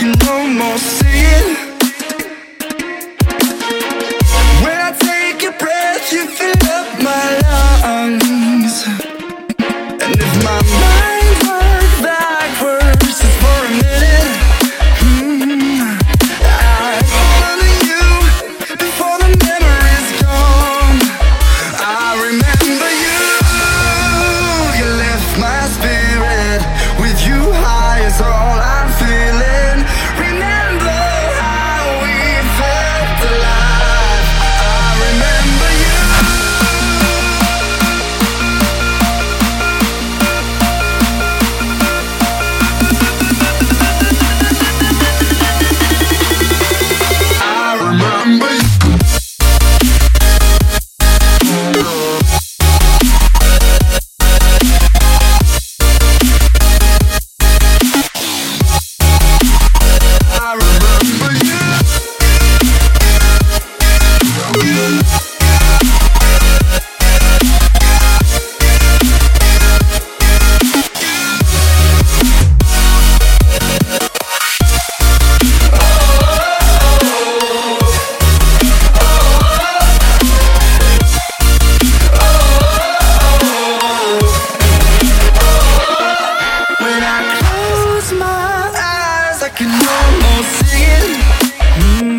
no more. no more singing. Mm.